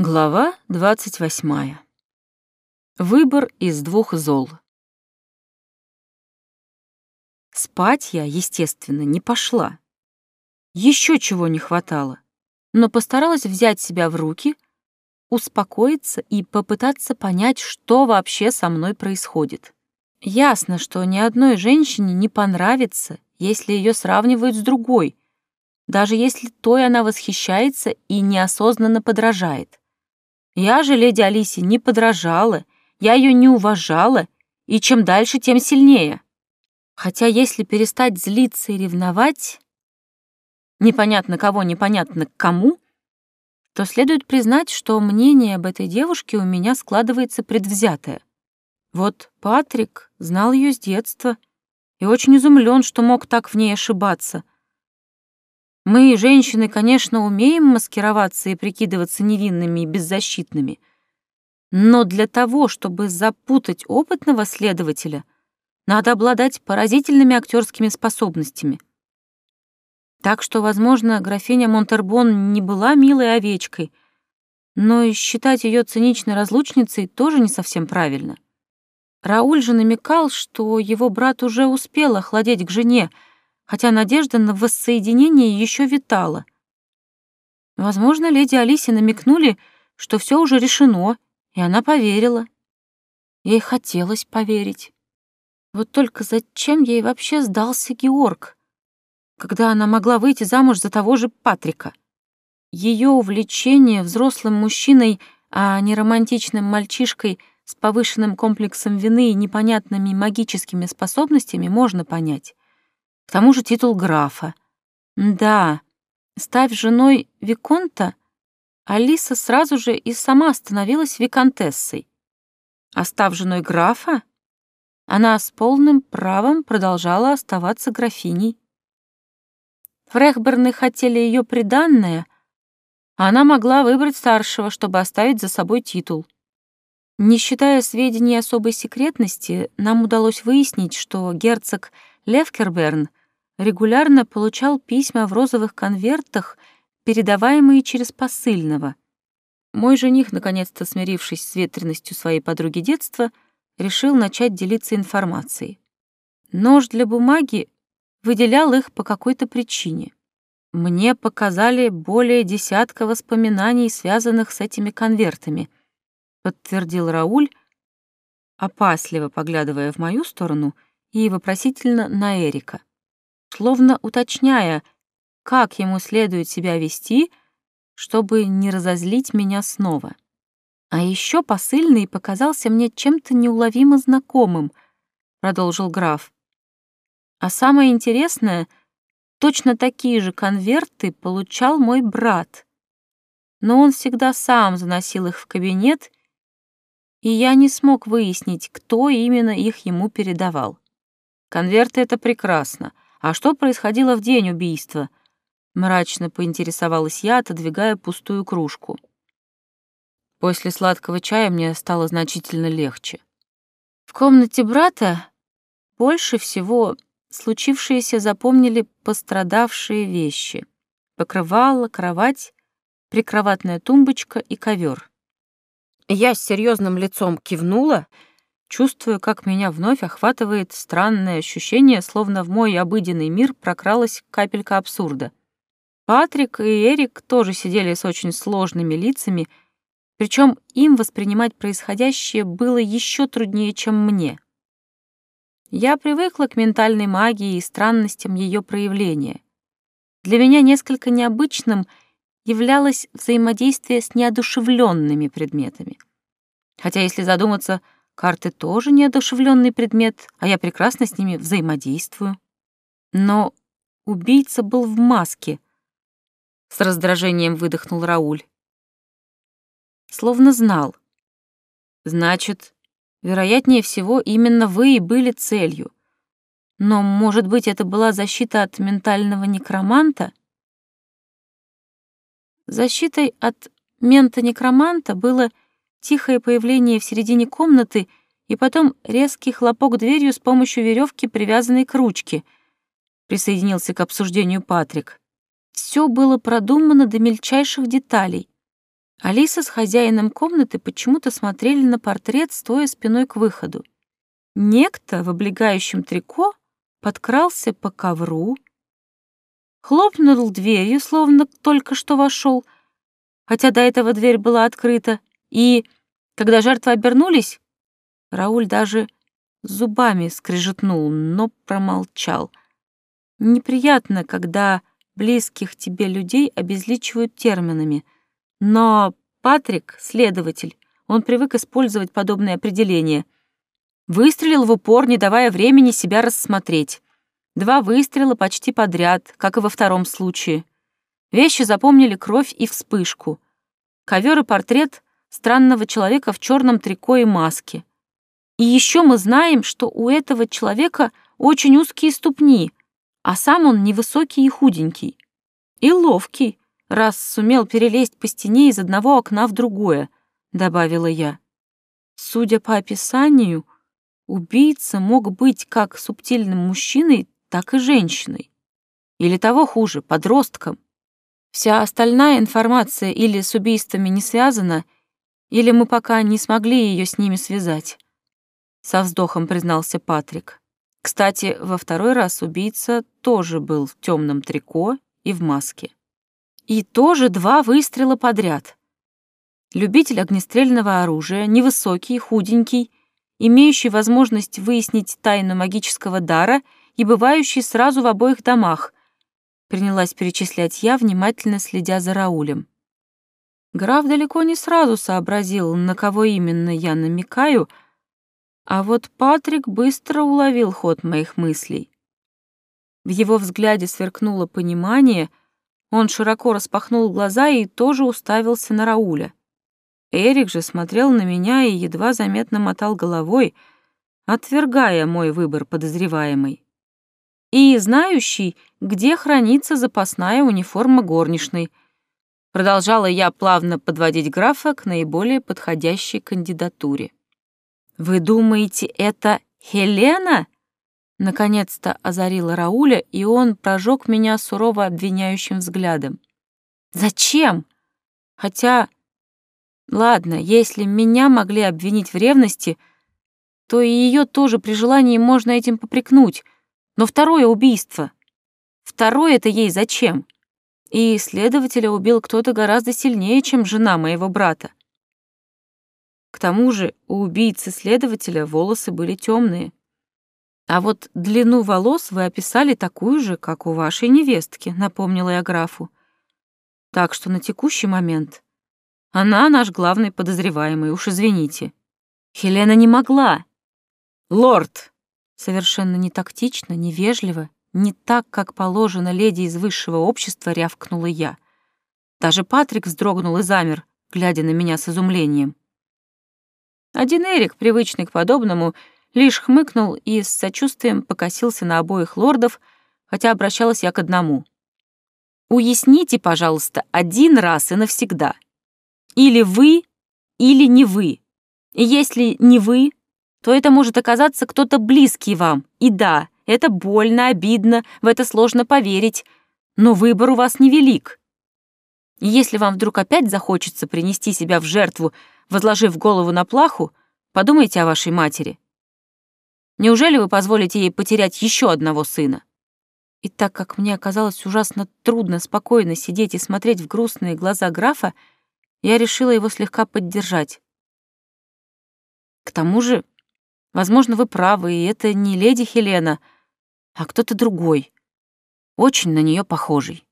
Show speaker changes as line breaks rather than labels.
Глава двадцать восьмая. Выбор из двух зол. Спать я, естественно, не пошла. Еще чего не хватало, но постаралась взять себя в руки, успокоиться и попытаться понять, что вообще со мной происходит. Ясно, что ни одной женщине не понравится, если ее сравнивают с другой, даже если той она восхищается и неосознанно подражает. Я же леди Алисе не подражала, я ее не уважала, и чем дальше, тем сильнее. Хотя если перестать злиться и ревновать, непонятно кого, непонятно к кому, то следует признать, что мнение об этой девушке у меня складывается предвзятое. Вот Патрик знал ее с детства и очень изумлен, что мог так в ней ошибаться — мы, женщины, конечно, умеем маскироваться и прикидываться невинными и беззащитными. Но для того, чтобы запутать опытного следователя, надо обладать поразительными актерскими способностями. Так что, возможно, графиня Монтербон не была милой овечкой, но и считать ее циничной разлучницей тоже не совсем правильно. Рауль же намекал, что его брат уже успел охладеть к жене, хотя надежда на воссоединение еще витала. Возможно, леди Алисе намекнули, что все уже решено, и она поверила. Ей хотелось поверить. Вот только зачем ей вообще сдался Георг, когда она могла выйти замуж за того же Патрика? Ее увлечение взрослым мужчиной, а не романтичным мальчишкой с повышенным комплексом вины и непонятными магическими способностями можно понять. К тому же титул графа. Да, став женой Виконта, Алиса сразу же и сама становилась виконтессой. А став женой графа, она с полным правом продолжала оставаться графиней. Фрехберны хотели ее приданное, а она могла выбрать старшего, чтобы оставить за собой титул. Не считая сведений особой секретности, нам удалось выяснить, что герцог Левкерберн регулярно получал письма в розовых конвертах, передаваемые через посыльного. Мой жених, наконец-то смирившись с ветренностью своей подруги детства, решил начать делиться информацией. Нож для бумаги выделял их по какой-то причине. Мне показали более десятка воспоминаний, связанных с этими конвертами, подтвердил Рауль, опасливо поглядывая в мою сторону и вопросительно на Эрика словно уточняя, как ему следует себя вести, чтобы не разозлить меня снова. А еще посыльный показался мне чем-то неуловимо знакомым, продолжил граф. А самое интересное, точно такие же конверты получал мой брат. Но он всегда сам заносил их в кабинет, и я не смог выяснить, кто именно их ему передавал. Конверты — это прекрасно — а что происходило в день убийства? Мрачно поинтересовалась я, отодвигая пустую кружку. После сладкого чая мне стало значительно легче. В комнате брата больше всего случившееся запомнили пострадавшие вещи. Покрывало, кровать, прикроватная тумбочка и ковер. Я с серьезным лицом кивнула — Чувствую, как меня вновь охватывает странное ощущение, словно в мой обыденный мир прокралась капелька абсурда. Патрик и Эрик тоже сидели с очень сложными лицами, причем им воспринимать происходящее было еще труднее, чем мне. Я привыкла к ментальной магии и странностям ее проявления. Для меня несколько необычным являлось взаимодействие с неодушевленными предметами. Хотя, если задуматься, Карты тоже неодушевленный предмет, а я прекрасно с ними взаимодействую. Но убийца был в маске. С раздражением выдохнул Рауль. Словно знал. Значит, вероятнее всего, именно вы и были целью. Но, может быть, это была защита от ментального некроманта? Защитой от мента-некроманта было тихое появление в середине комнаты и потом резкий хлопок дверью с помощью веревки, привязанной к ручке. Присоединился к обсуждению Патрик. Все было продумано до мельчайших деталей. Алиса с хозяином комнаты почему-то смотрели на портрет, стоя спиной к выходу. Некто в облегающем трико подкрался по ковру, хлопнул дверью, словно только что вошел, хотя до этого дверь была открыта, и, когда жертвы обернулись, Рауль даже зубами скрежетнул, но промолчал. Неприятно, когда близких тебе людей обезличивают терминами — но Патрик, следователь, он привык использовать подобные определения. Выстрелил в упор, не давая времени себя рассмотреть. Два выстрела почти подряд, как и во втором случае. Вещи запомнили кровь и вспышку. Ковер и портрет странного человека в черном трико и маске. И еще мы знаем, что у этого человека очень узкие ступни, а сам он невысокий и худенький. И ловкий, раз сумел перелезть по стене из одного окна в другое», — добавила я. Судя по описанию, убийца мог быть как субтильным мужчиной, так и женщиной. Или того хуже, подростком. Вся остальная информация или с убийствами не связана, или мы пока не смогли ее с ними связать. Со вздохом признался Патрик. Кстати, во второй раз убийца тоже был в темном трико и в маске. И тоже два выстрела подряд. Любитель огнестрельного оружия, невысокий, худенький, имеющий возможность выяснить тайну магического дара и бывающий сразу в обоих домах, принялась перечислять я, внимательно следя за Раулем. Граф далеко не сразу сообразил, на кого именно я намекаю, а вот Патрик быстро уловил ход моих мыслей. В его взгляде сверкнуло понимание — он широко распахнул глаза и тоже уставился на Рауля. Эрик же смотрел на меня и едва заметно мотал головой, отвергая мой выбор подозреваемый. И знающий, где хранится запасная униформа горничной. Продолжала я плавно подводить графа к наиболее подходящей кандидатуре. «Вы думаете, это Хелена?» Наконец-то озарила Рауля, и он прожег меня сурово обвиняющим взглядом. «Зачем? Хотя... Ладно, если меня могли обвинить в ревности, то и ее тоже при желании можно этим попрекнуть. Но второе убийство. Второе это ей зачем? И следователя убил кто-то гораздо сильнее, чем жена моего брата. К тому же у убийцы следователя волосы были темные. А вот длину волос вы описали такую же, как у вашей невестки, напомнила я графу. Так что на текущий момент она наш главный подозреваемый, уж извините. Хелена не могла. Лорд! Совершенно не тактично, невежливо, не так, как положено леди из высшего общества, рявкнула я. Даже Патрик вздрогнул и замер, глядя на меня с изумлением. Один Эрик, привычный к подобному, лишь хмыкнул и с сочувствием покосился на обоих лордов, хотя обращалась я к одному. «Уясните, пожалуйста, один раз и навсегда. Или вы, или не вы. И если не вы, то это может оказаться кто-то близкий вам. И да, это больно, обидно, в это сложно поверить, но выбор у вас невелик. Если вам вдруг опять захочется принести себя в жертву, возложив голову на плаху, подумайте о вашей матери. Неужели вы позволите ей потерять еще одного сына? И так как мне оказалось ужасно трудно спокойно сидеть и смотреть в грустные глаза графа, я решила его слегка поддержать. К тому же, возможно, вы правы, и это не леди Хелена, а кто-то другой, очень на нее похожий.